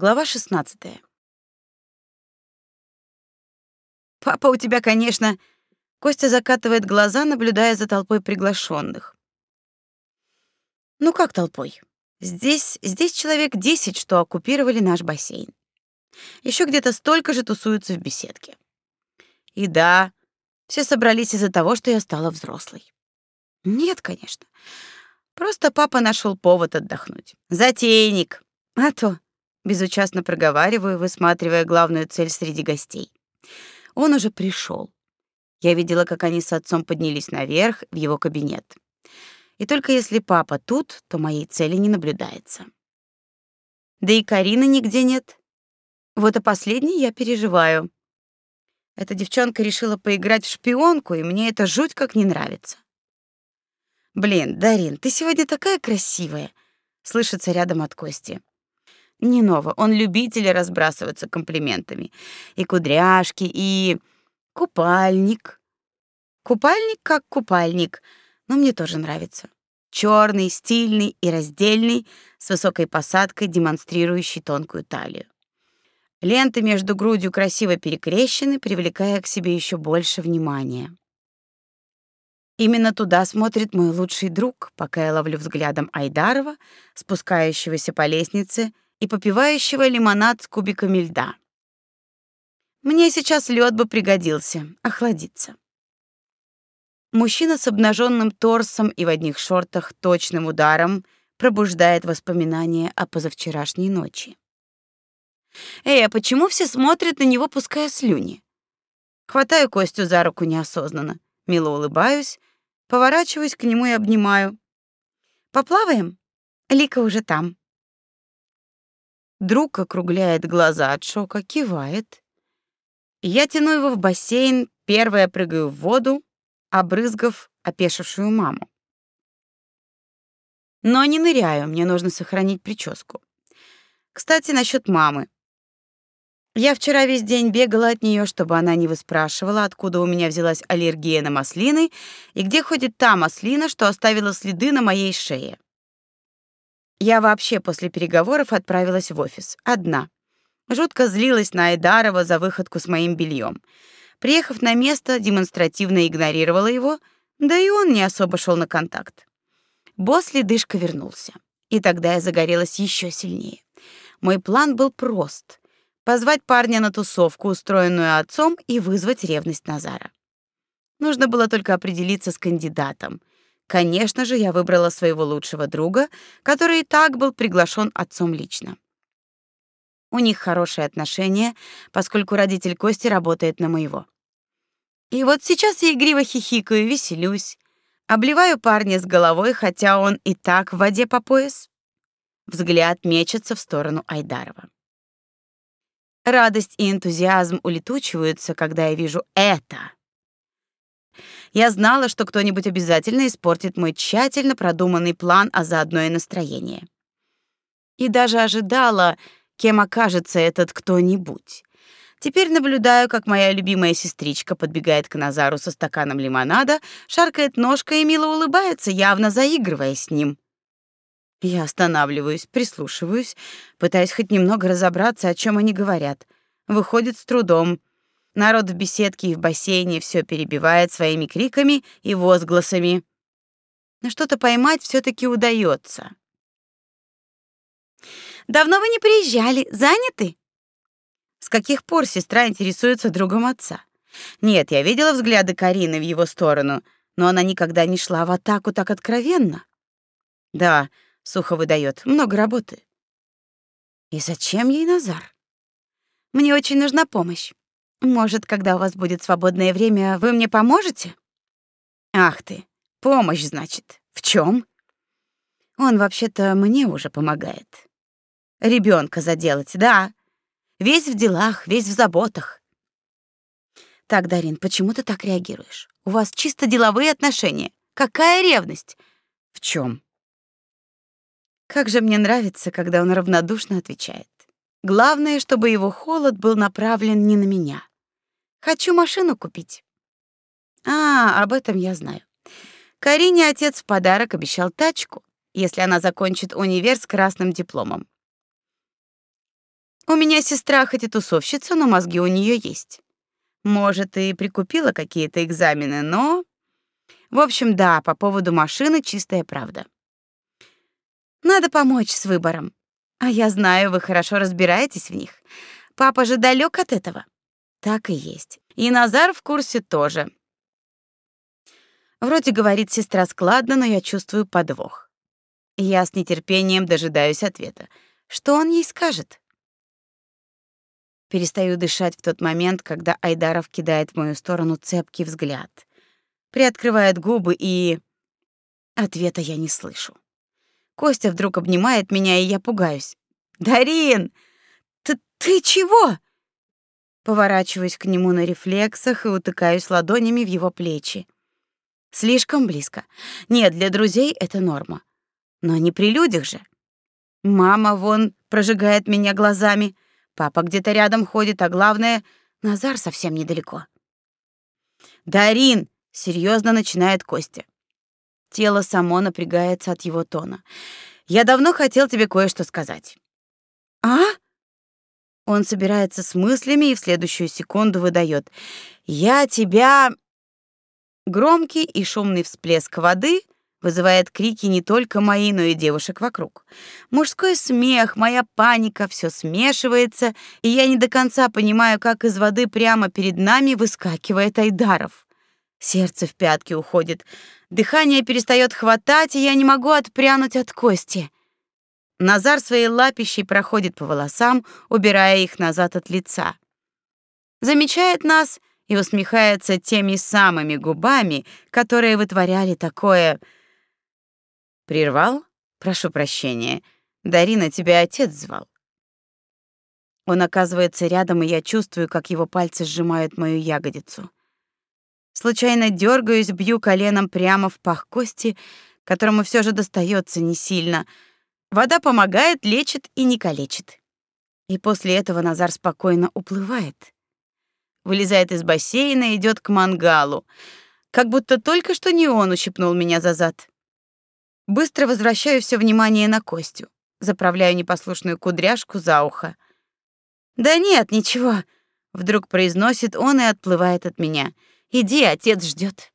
Глава 16. Папа у тебя, конечно, Костя закатывает глаза, наблюдая за толпой приглашенных. Ну как толпой? Здесь, здесь человек 10, что оккупировали наш бассейн. Еще где-то столько же тусуются в беседке. И да, все собрались из-за того, что я стала взрослой. Нет, конечно. Просто папа нашел повод отдохнуть. Затейник. А то безучастно проговариваю, высматривая главную цель среди гостей. Он уже пришел. Я видела, как они с отцом поднялись наверх в его кабинет. И только если папа тут, то моей цели не наблюдается. Да и Карины нигде нет. Вот о последней я переживаю. Эта девчонка решила поиграть в шпионку, и мне это жуть как не нравится. Блин, Дарин, ты сегодня такая красивая, слышится рядом от Кости. Не ново, он любитель разбрасываться комплиментами. И кудряшки, и купальник. Купальник как купальник, но мне тоже нравится. Черный, стильный и раздельный, с высокой посадкой, демонстрирующий тонкую талию. Ленты между грудью красиво перекрещены, привлекая к себе еще больше внимания. Именно туда смотрит мой лучший друг, пока я ловлю взглядом Айдарова, спускающегося по лестнице и попивающего лимонад с кубиками льда. Мне сейчас лед бы пригодился, охладиться. Мужчина с обнаженным торсом и в одних шортах точным ударом пробуждает воспоминания о позавчерашней ночи. Эй, а почему все смотрят на него, пуская слюни? Хватаю Костю за руку неосознанно, мило улыбаюсь, поворачиваюсь к нему и обнимаю. Поплаваем? Лика уже там. Друг округляет глаза от шока, кивает. Я тяну его в бассейн, первая прыгаю в воду, обрызгав опешившую маму. Но не ныряю, мне нужно сохранить прическу. Кстати, насчет мамы. Я вчера весь день бегала от нее, чтобы она не выспрашивала, откуда у меня взялась аллергия на маслины и где ходит та маслина, что оставила следы на моей шее. Я вообще после переговоров отправилась в офис, одна. Жутко злилась на Айдарова за выходку с моим бельем. Приехав на место, демонстративно игнорировала его, да и он не особо шел на контакт. Босс ледышка вернулся, и тогда я загорелась еще сильнее. Мой план был прост — позвать парня на тусовку, устроенную отцом, и вызвать ревность Назара. Нужно было только определиться с кандидатом. Конечно же, я выбрала своего лучшего друга, который и так был приглашен отцом лично. У них хорошие отношения, поскольку родитель Кости работает на моего. И вот сейчас я игриво хихикаю, веселюсь, обливаю парня с головой, хотя он и так в воде по пояс. Взгляд мечется в сторону Айдарова. Радость и энтузиазм улетучиваются, когда я вижу это. Я знала, что кто-нибудь обязательно испортит мой тщательно продуманный план, а заодно и настроение. И даже ожидала, кем окажется этот кто-нибудь. Теперь наблюдаю, как моя любимая сестричка подбегает к Назару со стаканом лимонада, шаркает ножкой и мило улыбается, явно заигрывая с ним. Я останавливаюсь, прислушиваюсь, пытаясь хоть немного разобраться, о чем они говорят. Выходит с трудом. Народ в беседке и в бассейне все перебивает своими криками и возгласами. Но что-то поймать все таки удается. Давно вы не приезжали, заняты? С каких пор сестра интересуется другом отца? Нет, я видела взгляды Карины в его сторону, но она никогда не шла в атаку так откровенно. Да, сухо выдает, много работы. И зачем ей Назар? Мне очень нужна помощь. Может, когда у вас будет свободное время, вы мне поможете? Ах ты, помощь, значит. В чем? Он вообще-то мне уже помогает. Ребенка заделать, да. Весь в делах, весь в заботах. Так, Дарин, почему ты так реагируешь? У вас чисто деловые отношения. Какая ревность? В чем? Как же мне нравится, когда он равнодушно отвечает. Главное, чтобы его холод был направлен не на меня. Хочу машину купить. А, об этом я знаю. Карине отец в подарок обещал тачку, если она закончит универ с красным дипломом. У меня сестра хоть и тусовщица, но мозги у нее есть. Может, и прикупила какие-то экзамены, но... В общем, да, по поводу машины чистая правда. Надо помочь с выбором. А я знаю, вы хорошо разбираетесь в них. Папа же далек от этого. Так и есть. И Назар в курсе тоже. Вроде говорит сестра складно, но я чувствую подвох. Я с нетерпением дожидаюсь ответа. Что он ей скажет? Перестаю дышать в тот момент, когда Айдаров кидает в мою сторону цепкий взгляд. Приоткрывает губы и... Ответа я не слышу. Костя вдруг обнимает меня, и я пугаюсь. «Дарин! Ты, ты чего?» Поворачиваюсь к нему на рефлексах и утыкаюсь ладонями в его плечи. Слишком близко. Нет, для друзей это норма. Но не при людях же. Мама вон прожигает меня глазами. Папа где-то рядом ходит, а главное, Назар совсем недалеко. «Дарин!» — серьезно начинает Костя. Тело само напрягается от его тона. «Я давно хотел тебе кое-что сказать». «А?» Он собирается с мыслями и в следующую секунду выдает: "Я тебя". Громкий и шумный всплеск воды вызывает крики не только мои, но и девушек вокруг. Мужской смех, моя паника, все смешивается, и я не до конца понимаю, как из воды прямо перед нами выскакивает Айдаров. Сердце в пятки уходит, дыхание перестает хватать, и я не могу отпрянуть от Кости. Назар своей лапищей проходит по волосам, убирая их назад от лица. Замечает нас и усмехается теми самыми губами, которые вытворяли такое... Прервал? Прошу прощения. Дарина, тебя отец звал. Он оказывается рядом, и я чувствую, как его пальцы сжимают мою ягодицу. Случайно дергаюсь, бью коленом прямо в пах кости, которому все же достается не сильно — Вода помогает, лечит и не калечит. И после этого Назар спокойно уплывает. Вылезает из бассейна и идет к мангалу, как будто только что не он ущипнул меня за зад. Быстро возвращаю все внимание на Костю, заправляю непослушную кудряшку за ухо. «Да нет, ничего», — вдруг произносит он и отплывает от меня. «Иди, отец ждет.